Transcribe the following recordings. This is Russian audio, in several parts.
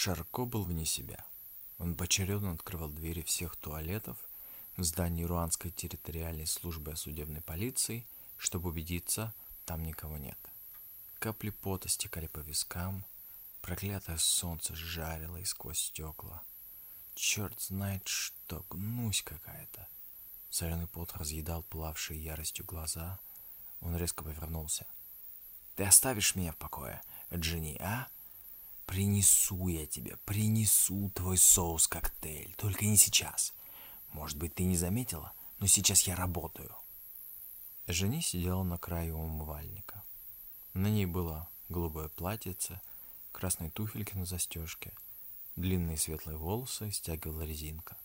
Шарко был вне себя. Он поочередно открывал двери всех туалетов в здании Руанской территориальной службы судебной полиции, чтобы убедиться, там никого нет. Капли пота стекали по вискам, проклятое солнце жарило и сквозь стекла. Черт знает что, гнусь какая-то. Соленый пот разъедал плавшие яростью глаза. Он резко повернулся. «Ты оставишь меня в покое, Джинни, а?» Принесу я тебе, принесу твой соус-коктейль, только не сейчас. Может быть, ты не заметила, но сейчас я работаю. Жени сидела на краю умывальника. На ней было голубое платьице, красные туфельки на застежке, длинные светлые волосы стягивала резинка.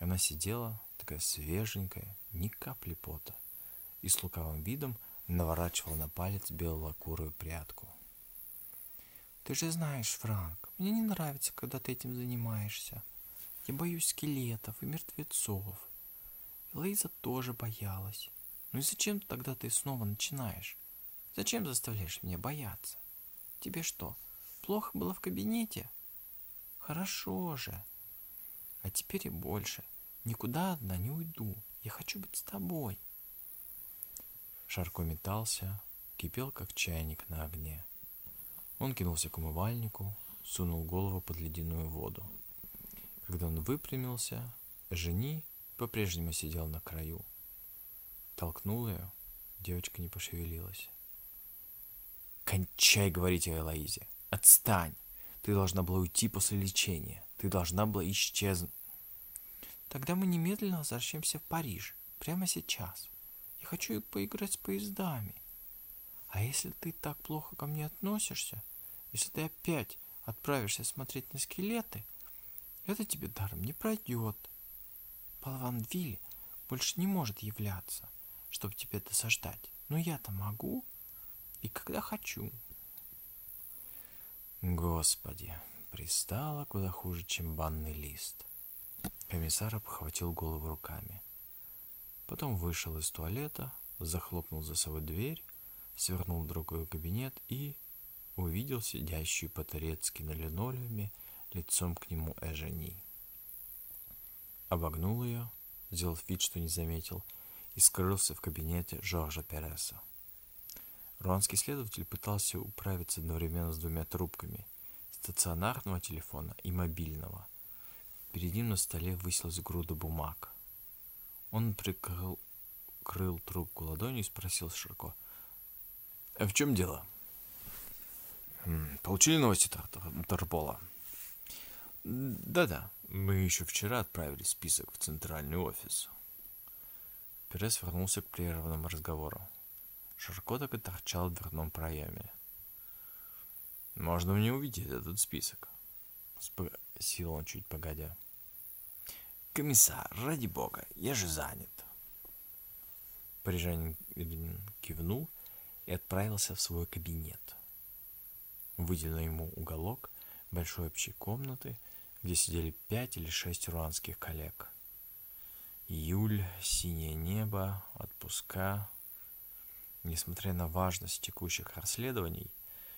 Она сидела, такая свеженькая, ни капли пота, и с лукавым видом наворачивала на палец белокурую прядку. Ты же знаешь, Франк, мне не нравится, когда ты этим занимаешься. Я боюсь скелетов и мертвецов. Лейза тоже боялась. Ну и зачем тогда ты снова начинаешь? Зачем заставляешь меня бояться? Тебе что, плохо было в кабинете? Хорошо же. А теперь и больше. Никуда одна не уйду. Я хочу быть с тобой. Шарко метался, кипел, как чайник на огне. Он кинулся к умывальнику, сунул голову под ледяную воду. Когда он выпрямился, жени по-прежнему сидел на краю. Толкнул ее, девочка не пошевелилась. «Кончай говорить о Элоизе! Отстань! Ты должна была уйти после лечения. Ты должна была исчезнуть. Тогда мы немедленно возвращаемся в Париж. Прямо сейчас. Я хочу поиграть с поездами. А если ты так плохо ко мне относишься, если ты опять отправишься смотреть на скелеты, это тебе даром не пройдет. Палванвиль больше не может являться, чтобы тебе досаждать. Но я-то могу и когда хочу. Господи, пристало куда хуже, чем банный лист. Комиссар обхватил голову руками. Потом вышел из туалета, захлопнул за собой дверь свернул в другой кабинет и увидел сидящую по-турецки на линолеуме лицом к нему Эжени. Обогнул ее, сделал вид, что не заметил, и скрылся в кабинете Жоржа Переса. Руанский следователь пытался управиться одновременно с двумя трубками – стационарного телефона и мобильного. Перед ним на столе высилась груда бумаг. Он прикрыл крыл трубку ладонью и спросил широко – в чем дело? Получили новости Тарпола? Да-да, мы еще вчера отправили список в центральный офис. Перес вернулся к прерванному разговору. Широко так и торчал в дверном проеме. «Можно мне увидеть этот список?» Спросил он чуть погодя. «Комиссар, ради бога, я же занят!» Парижанин кивнул и отправился в свой кабинет. Выделил ему уголок большой общей комнаты, где сидели пять или шесть руанских коллег. Июль, синее небо, отпуска. Несмотря на важность текущих расследований,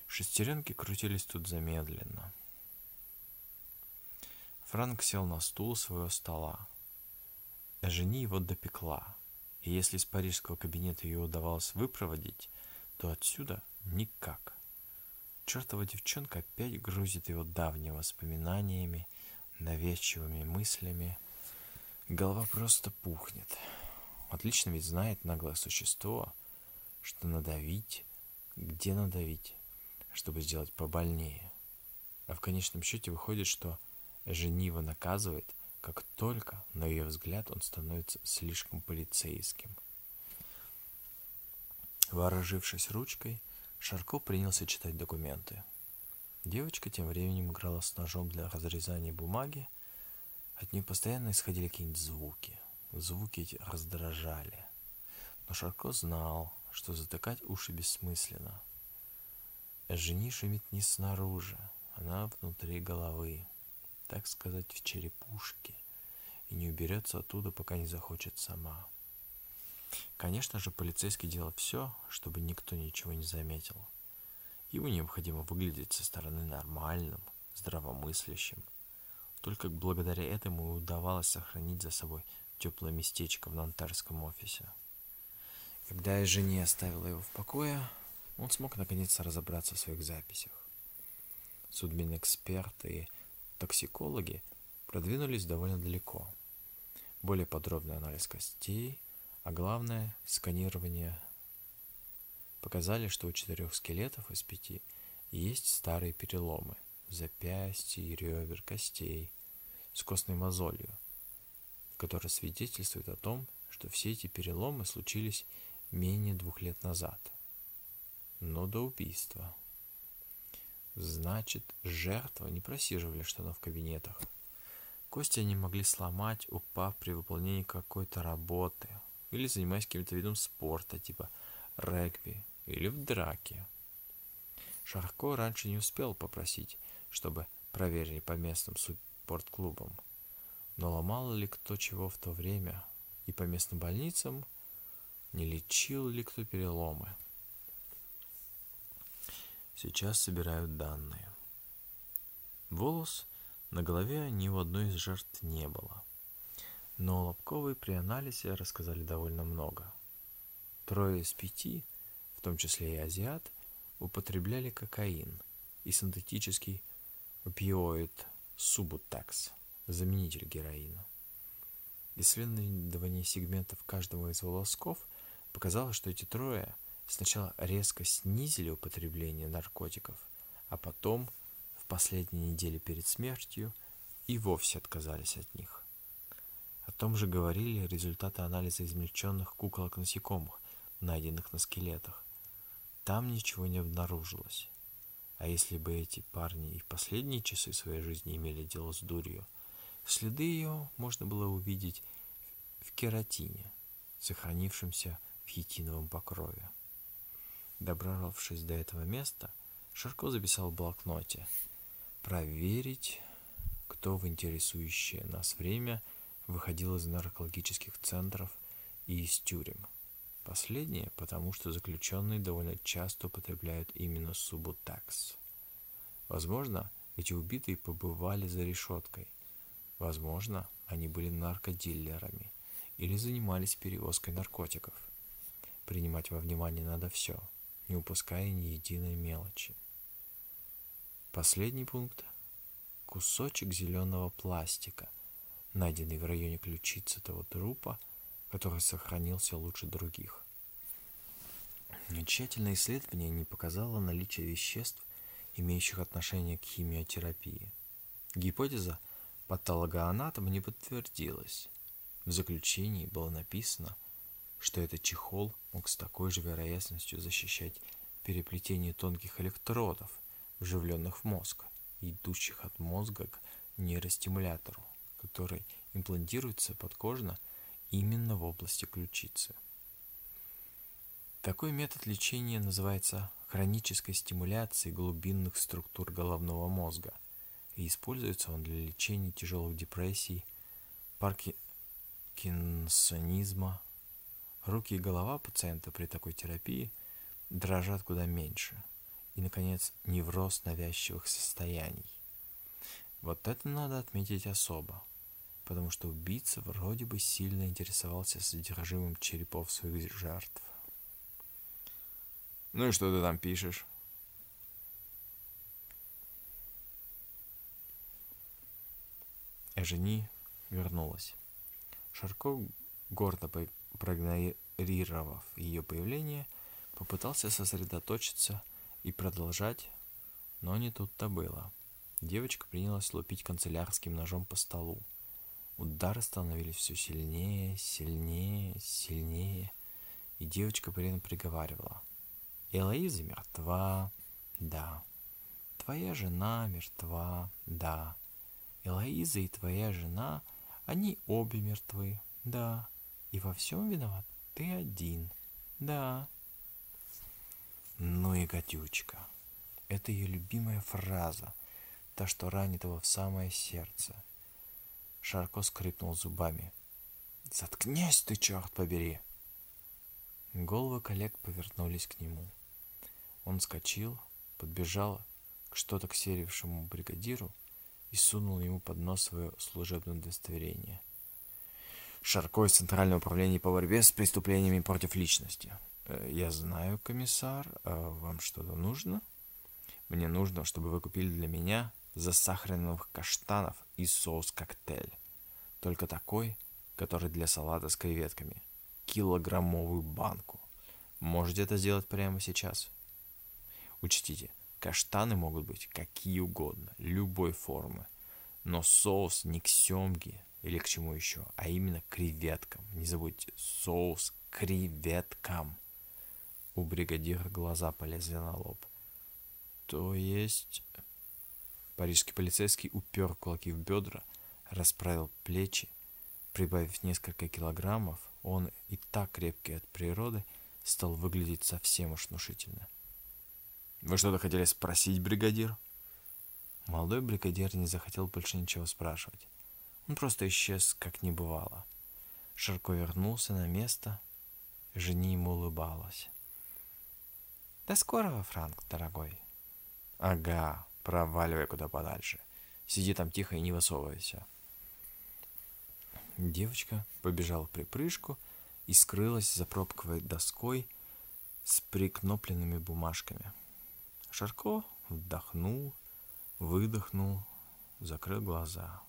шестеренки крутились тут замедленно. Франк сел на стул своего стола. Жени его допекла, и если из парижского кабинета ее удавалось выпроводить, то отсюда никак. Чертова девчонка опять грузит его давними воспоминаниями, навязчивыми мыслями. Голова просто пухнет. Отлично ведь знает наглое существо, что надавить, где надавить, чтобы сделать побольнее. А в конечном счете выходит, что жениво наказывает, как только, на ее взгляд, он становится слишком полицейским – Вооружившись ручкой, Шарко принялся читать документы. Девочка тем временем играла с ножом для разрезания бумаги. От нее постоянно исходили какие-нибудь звуки. Звуки эти раздражали. Но Шарко знал, что затыкать уши бессмысленно. Жени шумит не снаружи, она внутри головы, так сказать, в черепушке, и не уберется оттуда, пока не захочет сама. Конечно же, полицейский делал все, чтобы никто ничего не заметил. Ему необходимо выглядеть со стороны нормальным, здравомыслящим. Только благодаря этому и удавалось сохранить за собой теплое местечко в нантарском офисе. Когда я жене оставила его в покое, он смог наконец разобраться в своих записях. Судмедэксперты и токсикологи продвинулись довольно далеко. Более подробный анализ костей, а главное – сканирование показали, что у четырех скелетов из пяти есть старые переломы запястья, ребер, костей с костной мозолью, которая свидетельствует о том, что все эти переломы случились менее двух лет назад, но до убийства. Значит, жертвы не просиживали штанов в кабинетах. Кости они могли сломать, упав при выполнении какой-то работы или занимаясь каким-то видом спорта, типа регби или в драке. Шарко раньше не успел попросить, чтобы проверили по местным спортклубам. Но ломал ли кто чего в то время, и по местным больницам не лечил ли кто переломы. Сейчас собирают данные. Волос на голове ни у одной из жертв не было. Но Лобковой при анализе рассказали довольно много. Трое из пяти – том числе и азиат, употребляли кокаин и синтетический опиоид субутекс, заменитель героина. Исследование сегментов каждого из волосков показало, что эти трое сначала резко снизили употребление наркотиков, а потом, в последние недели перед смертью, и вовсе отказались от них. О том же говорили результаты анализа измельченных куколок насекомых, найденных на скелетах. Там ничего не обнаружилось. А если бы эти парни и в последние часы своей жизни имели дело с дурью, следы ее можно было увидеть в кератине, сохранившемся в хитиновом покрове. Добравшись до этого места, Шарко записал в блокноте «Проверить, кто в интересующее нас время выходил из наркологических центров и из тюрем». Последнее, потому что заключенные довольно часто употребляют именно субутакс. Возможно, эти убитые побывали за решеткой. Возможно, они были наркодиллерами или занимались перевозкой наркотиков. Принимать во внимание надо все, не упуская ни единой мелочи. Последний пункт – кусочек зеленого пластика, найденный в районе ключицы того трупа – который сохранился лучше других. Тщательное исследование не показало наличие веществ, имеющих отношение к химиотерапии. Гипотеза патологоанатома не подтвердилась. В заключении было написано, что этот чехол мог с такой же вероятностью защищать переплетение тонких электродов, вживленных в мозг, идущих от мозга к нейростимулятору, который имплантируется подкожно именно в области ключицы. Такой метод лечения называется хронической стимуляцией глубинных структур головного мозга и используется он для лечения тяжелых депрессий, паркинсонизма. Руки и голова пациента при такой терапии дрожат куда меньше. И, наконец, невроз навязчивых состояний. Вот это надо отметить особо потому что убийца вроде бы сильно интересовался содержимым черепов своих жертв. «Ну и что ты там пишешь?» Эжени вернулась. Шарко, гордо проигнорировав ее появление, попытался сосредоточиться и продолжать, но не тут-то было. Девочка принялась лупить канцелярским ножом по столу. Удары становились все сильнее, сильнее, сильнее, и девочка при этом приговаривала. Элоиза мертва, да. Твоя жена мертва, да. Элоиза и твоя жена, они обе мертвы, да. И во всем виноват ты один, да. Ну и гадючка. Это ее любимая фраза, та, что ранит его в самое сердце – Шарко скрипнул зубами. «Заткнись ты, черт побери!» Головы коллег повернулись к нему. Он скочил, подбежал к что-то к серившему бригадиру и сунул ему под нос свое служебное удостоверение. Шарко из Центрального управления по борьбе с преступлениями против личности. Э, я знаю, комиссар, а вам что-то нужно? Мне нужно, чтобы вы купили для меня засахаренных каштанов и соус-коктейль. Только такой, который для салата с креветками. Килограммовую банку. Можете это сделать прямо сейчас? Учтите, каштаны могут быть какие угодно, любой формы. Но соус не к семге или к чему еще, а именно к креветкам. Не забудьте, соус к креветкам. У бригадира глаза полезли на лоб. То есть... Парижский полицейский упер кулаки в бедра, расправил плечи. Прибавив несколько килограммов, он и так крепкий от природы, стал выглядеть совсем уж внушительно. «Вы что-то хотели спросить, бригадир?» Молодой бригадир не захотел больше ничего спрашивать. Он просто исчез, как не бывало. Шарко вернулся на место, жени ему улыбалась. «До скорого, Франк, дорогой!» «Ага, Проваливай куда подальше. Сиди там тихо и не высовывайся. Девочка побежала в припрыжку и скрылась за пробковой доской с прикнопленными бумажками. Шарко вдохнул, выдохнул, закрыл глаза.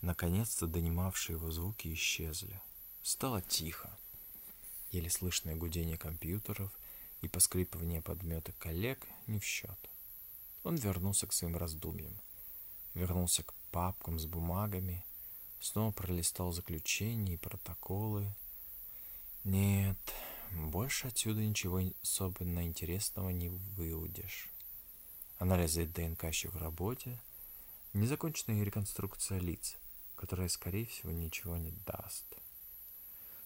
Наконец-то донимавшие его звуки исчезли. Стало тихо. Еле слышное гудение компьютеров и поскрипывание подмета коллег не в счет. Он вернулся к своим раздумьям. Вернулся к папкам с бумагами, снова пролистал заключения и протоколы. Нет, больше отсюда ничего особенно интересного не выудишь. Анализы ДНК еще в работе, незаконченная реконструкция лиц, которая, скорее всего, ничего не даст.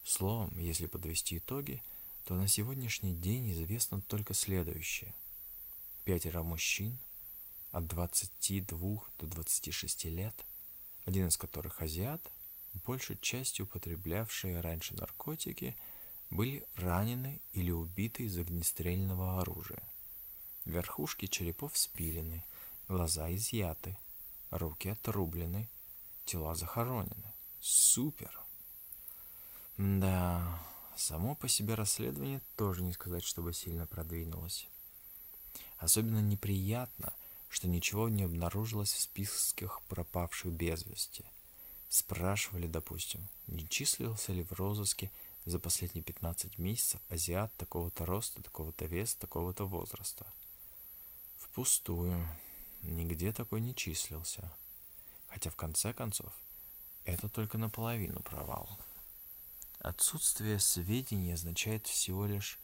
Словом, если подвести итоги, то на сегодняшний день известно только следующее – пятеро мужчин от 22 до 26 лет, один из которых азиат, большей частью употреблявшие раньше наркотики, были ранены или убиты из огнестрельного оружия. Верхушки черепов спилены, глаза изъяты, руки отрублены, тела захоронены. Супер! Да, само по себе расследование тоже не сказать, чтобы сильно продвинулось. Особенно неприятно, что ничего не обнаружилось в списках пропавших без вести. Спрашивали, допустим, не числился ли в розыске за последние 15 месяцев азиат такого-то роста, такого-то веса, такого-то возраста. Впустую. Нигде такой не числился. Хотя в конце концов, это только наполовину провал. Отсутствие сведений означает всего лишь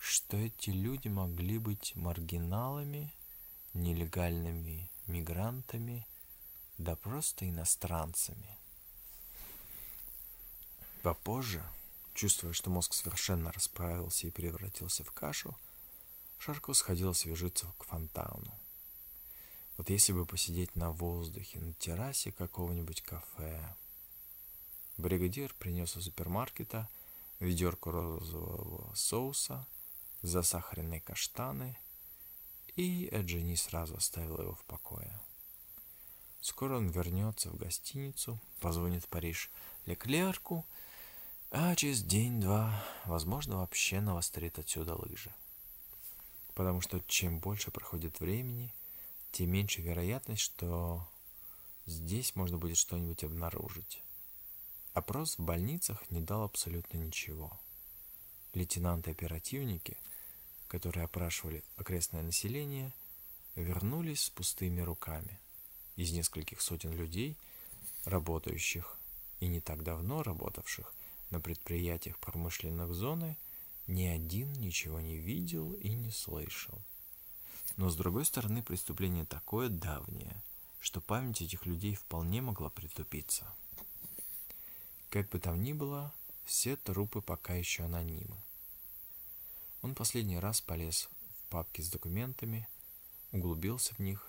что эти люди могли быть маргиналами, нелегальными мигрантами, да просто иностранцами. Попозже, чувствуя, что мозг совершенно расправился и превратился в кашу, Шарко сходил освежиться к фонтану. Вот если бы посидеть на воздухе, на террасе какого-нибудь кафе. Бригадир принес из супермаркета ведерко розового соуса – засахаренные каштаны, и Эджини сразу оставила его в покое. Скоро он вернется в гостиницу, позвонит в Париж Леклерку, а через день-два, возможно, вообще навострит отсюда лыжи. Потому что чем больше проходит времени, тем меньше вероятность, что здесь можно будет что-нибудь обнаружить. Опрос в больницах не дал абсолютно ничего. Лейтенанты-оперативники – которые опрашивали окрестное население, вернулись с пустыми руками. Из нескольких сотен людей, работающих и не так давно работавших на предприятиях промышленных зоны, ни один ничего не видел и не слышал. Но с другой стороны, преступление такое давнее, что память этих людей вполне могла притупиться. Как бы там ни было, все трупы пока еще анонимы. Он последний раз полез в папки с документами, углубился в них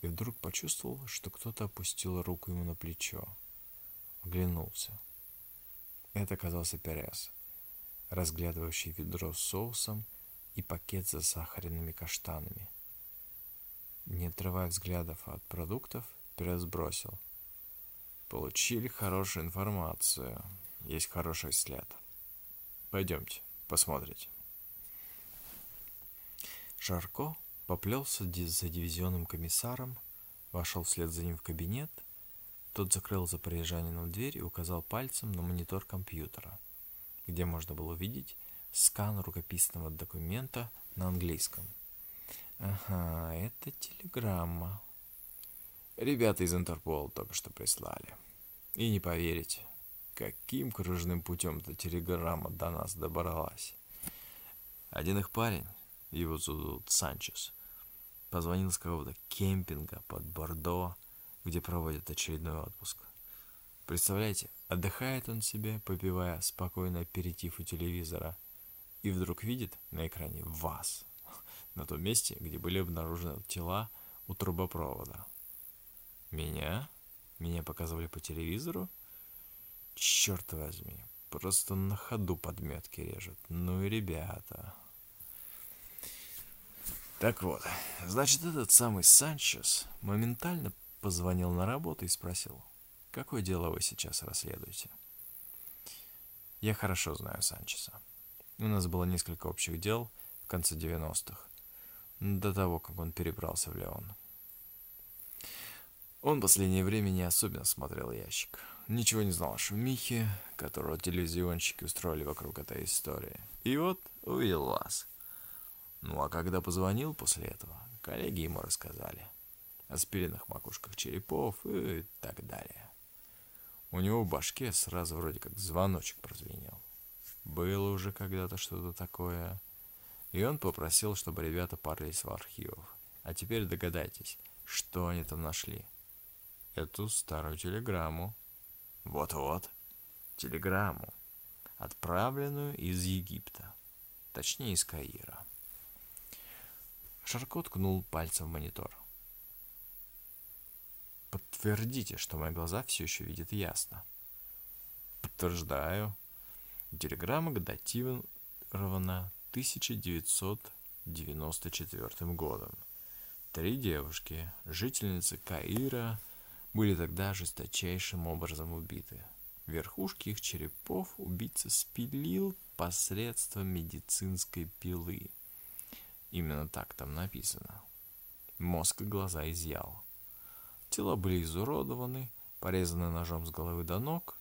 и вдруг почувствовал, что кто-то опустил руку ему на плечо. Оглянулся. Это оказался Перес, разглядывающий ведро с соусом и пакет с засахаренными каштанами. Не отрывая взглядов от продуктов, Перес бросил. Получили хорошую информацию. Есть хороший след. Пойдемте, посмотрите. Шарко поплелся за дивизионным комиссаром, вошел вслед за ним в кабинет. Тот закрыл за парижанином дверь и указал пальцем на монитор компьютера, где можно было увидеть скан рукописного документа на английском. Ага, это телеграмма. Ребята из Интерпола только что прислали. И не поверите, каким кружным путем эта телеграмма до нас добралась. Один их парень, его зовут Санчес, позвонил с какого-то кемпинга под Бордо, где проводят очередной отпуск. Представляете, отдыхает он себе, попивая спокойно аперитив у телевизора, и вдруг видит на экране вас, на том месте, где были обнаружены тела у трубопровода. Меня? Меня показывали по телевизору? Черт возьми, просто на ходу подметки режет. Ну и ребята. Так вот, значит, этот самый Санчес моментально позвонил на работу и спросил, какое дело вы сейчас расследуете? Я хорошо знаю Санчеса. У нас было несколько общих дел в конце 90-х, до того, как он перебрался в Леон. Он в последнее время не особенно смотрел ящик. Ничего не знал о шумихе, которую телевизионщики устроили вокруг этой истории. И вот увидел вас. Ну а когда позвонил после этого, коллеги ему рассказали о спиленных макушках черепов и так далее. У него в башке сразу вроде как звоночек прозвенел. Было уже когда-то что-то такое. И он попросил, чтобы ребята парлись в архивах. А теперь догадайтесь, что они там нашли. Эту старую телеграмму. Вот-вот, телеграмму, отправленную из Египта. Точнее, из Каира. Шарко ткнул пальцем в монитор. Подтвердите, что мои глаза все еще видят ясно. Подтверждаю. Телеграмма датирована 1994 годом. Три девушки, жительницы Каира, были тогда жесточайшим образом убиты. Верхушки их черепов убийца спилил посредством медицинской пилы. Именно так там написано. Мозг и глаза изъял. Тела были изуродованы, порезаны ножом с головы до ног,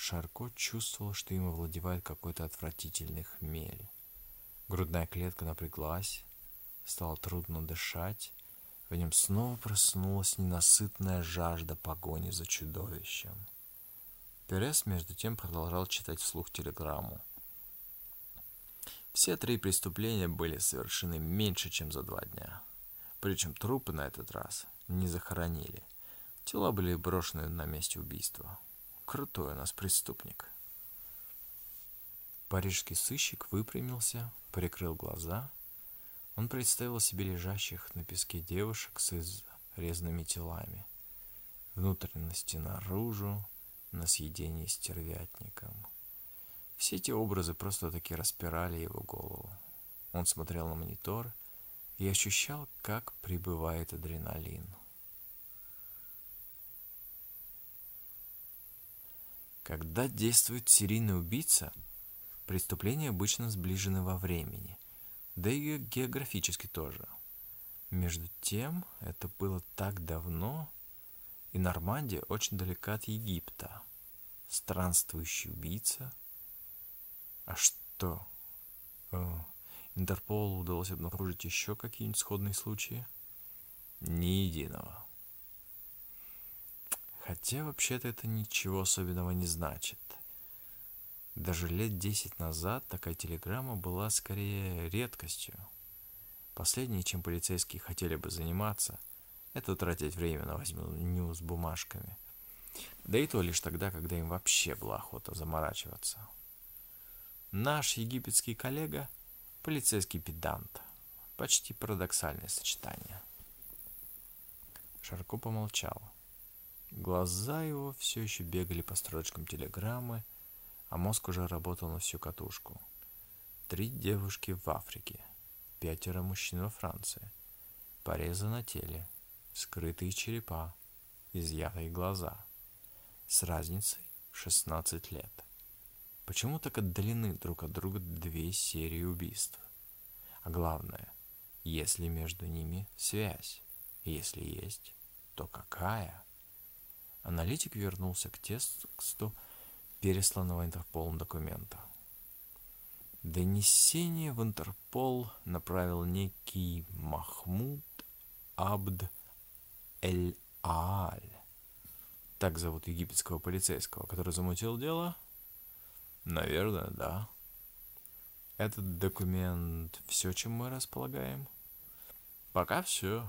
Шарко чувствовал, что им овладевает какой-то отвратительный хмель. Грудная клетка напряглась, стало трудно дышать, в нем снова проснулась ненасытная жажда погони за чудовищем. Перес, между тем, продолжал читать вслух телеграмму. Все три преступления были совершены меньше, чем за два дня. Причем трупы на этот раз не захоронили. Тела были брошены на месте убийства. Крутой у нас преступник. Парижский сыщик выпрямился, прикрыл глаза. Он представил себе лежащих на песке девушек с изрезанными телами. Внутренности наружу, на съедение стервятником. Все эти образы просто-таки распирали его голову. Он смотрел на монитор и ощущал, как прибывает адреналин. Когда действует серийный убийца, преступления обычно сближены во времени, да и географически тоже. Между тем, это было так давно, и Нормандия очень далека от Египта. Странствующий убийца. А что? О, Интерполу удалось обнаружить еще какие-нибудь сходные случаи? Ни единого. Хотя вообще-то это ничего особенного не значит. Даже лет десять назад такая телеграмма была скорее редкостью. Последнее, чем полицейские хотели бы заниматься, это тратить время на возьму с бумажками. Да и то лишь тогда, когда им вообще была охота заморачиваться. Наш египетский коллега – полицейский педант. Почти парадоксальное сочетание. Шарко помолчал. Глаза его все еще бегали по строчкам телеграммы, а мозг уже работал на всю катушку. Три девушки в Африке, пятеро мужчин во Франции, порезы на теле, скрытые черепа, изъятые глаза, с разницей в 16 лет. Почему так отдалены друг от друга две серии убийств? А главное, есть ли между ними связь? Если есть, то какая? Аналитик вернулся к тексту пересланного Интерполом документа. Донесение в Интерпол направил некий Махмуд Абд Эль-Ааль. Так зовут египетского полицейского, который замутил дело? Наверное, да. Этот документ все, чем мы располагаем? Пока все.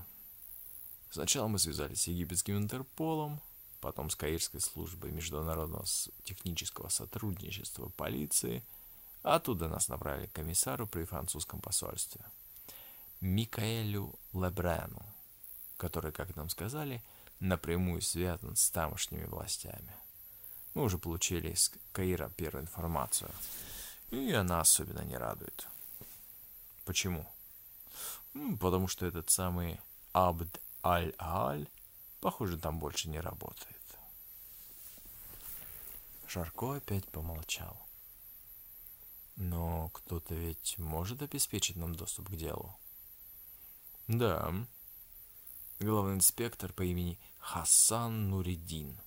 Сначала мы связались с египетским Интерполом, потом с Каирской службой международного технического сотрудничества полиции. Оттуда нас направили к комиссару при французском посольстве. Микаэлю Лебрену, который, как нам сказали, напрямую связан с тамошними властями. Мы уже получили из Каира первую информацию, и она особенно не радует. Почему? Потому что этот самый Абд Аль-Аль Похоже, там больше не работает. Шарко опять помолчал. Но кто-то ведь может обеспечить нам доступ к делу. Да. Главный инспектор по имени Хасан Нуридин.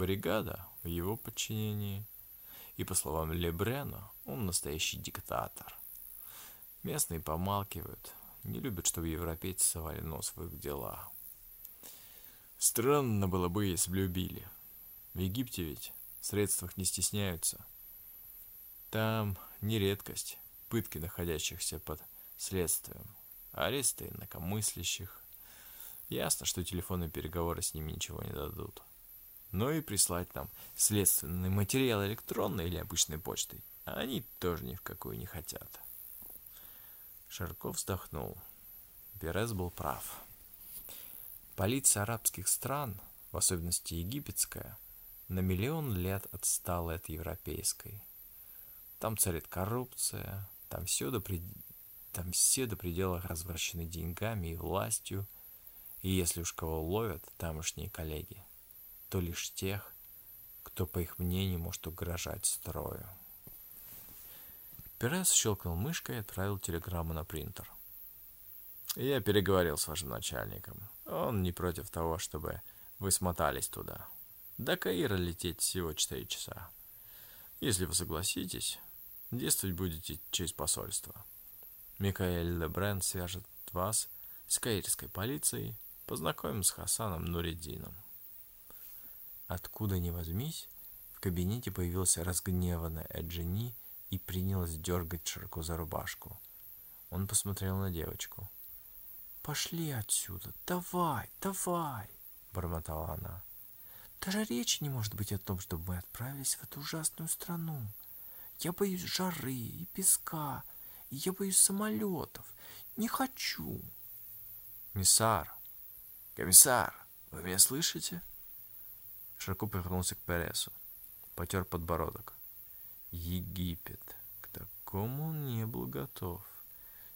Бригада в его подчинении. И по словам Лебрена, он настоящий диктатор. Местные помалкивают, не любят, чтобы европейцы совали нос в их дела. Странно было бы, если бы любили. В Египте ведь в средствах не стесняются. Там не редкость пытки находящихся под следствием, аресты инакомыслящих. Ясно, что телефонные переговоры с ними ничего не дадут. Но и прислать нам следственный материал электронной или обычной почтой они тоже ни в какую не хотят. Шарков вздохнул. Перес был прав. Полиция арабских стран, в особенности египетская, на миллион лет отстала от европейской. Там царит коррупция, там все до, пред... там все до предела развращены деньгами и властью, и если уж кого ловят тамошние коллеги, то лишь тех, кто, по их мнению, может угрожать строю. Перес щелкнул мышкой и отправил телеграмму на принтер. Я переговорил с вашим начальником. Он не против того, чтобы вы смотались туда. До Каира лететь всего 4 часа. Если вы согласитесь, действовать будете через посольство. Микаэль Лебрен свяжет вас с каирской полицией, познакомим с Хасаном Нуридином. Откуда ни возьмись, в кабинете появился разгневанный Эджини и принялась дергать Шарко за рубашку. Он посмотрел на девочку – «Пошли отсюда! Давай, давай!» — бормотала она. «Даже речи не может быть о том, чтобы мы отправились в эту ужасную страну. Я боюсь жары и песка, и я боюсь самолетов. Не хочу!» «Комиссар! Комиссар! Вы меня слышите?» Широко повернулся к Пересу. Потер подбородок. Египет. К такому он не был готов.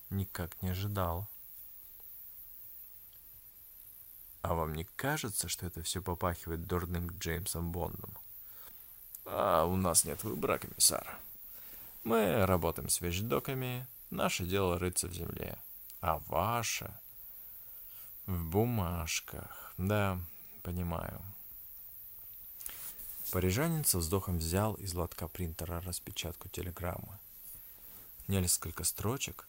Никак не ожидал. А вам не кажется, что это все попахивает дурным Джеймсом Бондом? А у нас нет выбора, комиссар. Мы работаем с вещдоками, наше дело рыться в земле. А ваше... В бумажках. Да, понимаю. Парижанин со вздохом взял из лотка принтера распечатку телеграммы. Несколько строчек,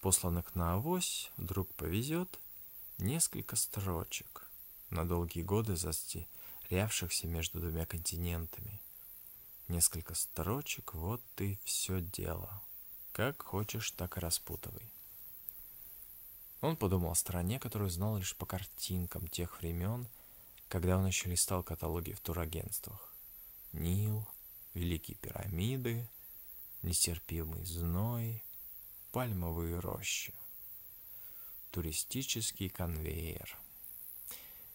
посланных на авось, вдруг повезет — Несколько строчек на долгие годы застерявшихся между двумя континентами. Несколько строчек, вот и все дело. Как хочешь, так и распутывай. Он подумал о стране, которую знал лишь по картинкам тех времен, когда он еще листал каталоги в турагентствах. Нил, Великие пирамиды, нестерпимый зной, пальмовые рощи туристический конвейер.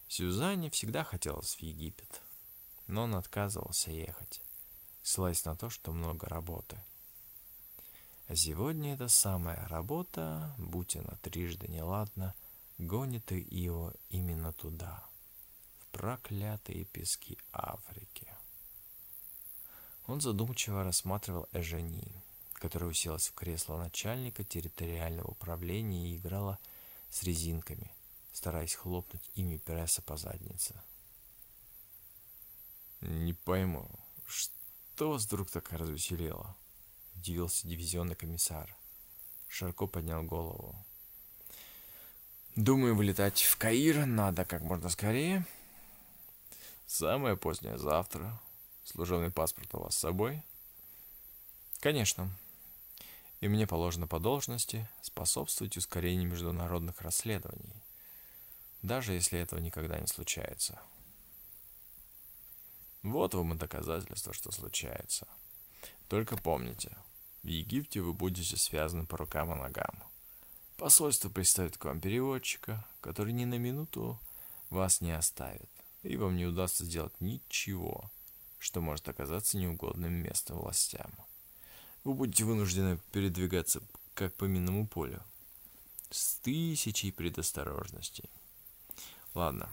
Сюзанне всегда хотелось в Египет, но он отказывался ехать, ссылаясь на то, что много работы. А сегодня эта самая работа, будь она трижды неладна, гонит его именно туда, в проклятые пески Африки. Он задумчиво рассматривал Эжени, которая уселась в кресло начальника территориального управления и играла с резинками, стараясь хлопнуть ими пресса по заднице. «Не пойму, что вас вдруг так развеселило?» – удивился дивизионный комиссар. Шарко поднял голову. «Думаю, вылетать в Каир надо как можно скорее. Самое позднее завтра. Служебный паспорт у вас с собой?» «Конечно. И мне положено по должности способствовать ускорению международных расследований, даже если этого никогда не случается». Вот вам и доказательство, что случается. Только помните, в Египте вы будете связаны по рукам и ногам. Посольство представит к вам переводчика, который ни на минуту вас не оставит, и вам не удастся сделать ничего, что может оказаться неугодным местом властям. Вы будете вынуждены передвигаться как по минному полю, с тысячей предосторожностей. Ладно,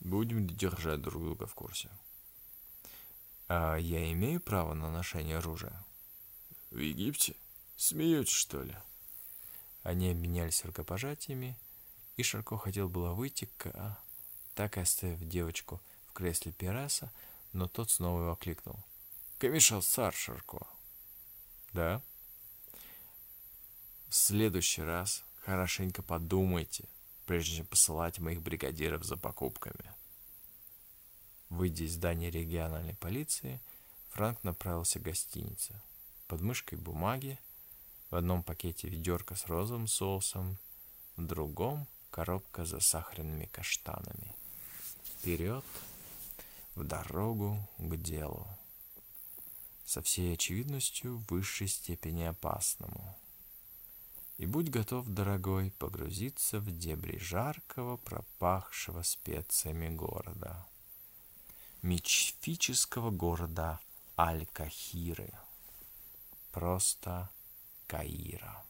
будем держать друг друга в курсе. А я имею право на ношение оружия? В Египте? Смеетесь, что ли? Они обменялись рукопожатиями, и Шарко хотел было выйти, к... так и оставив девочку в кресле Пираса, но тот снова его окликнул. «Комиссар Сар Шарко!» «Да?» «В следующий раз хорошенько подумайте, прежде чем посылать моих бригадиров за покупками». Выйдя из здания региональной полиции, Франк направился к гостинице. Под мышкой бумаги, в одном пакете ведерко с розовым соусом, в другом коробка с засахаренными каштанами. Вперед, в дорогу к делу. Со всей очевидностью в высшей степени опасному. И будь готов, дорогой, погрузиться в дебри жаркого, пропахшего специями города мифического города Аль-Кахиры. Просто Каира.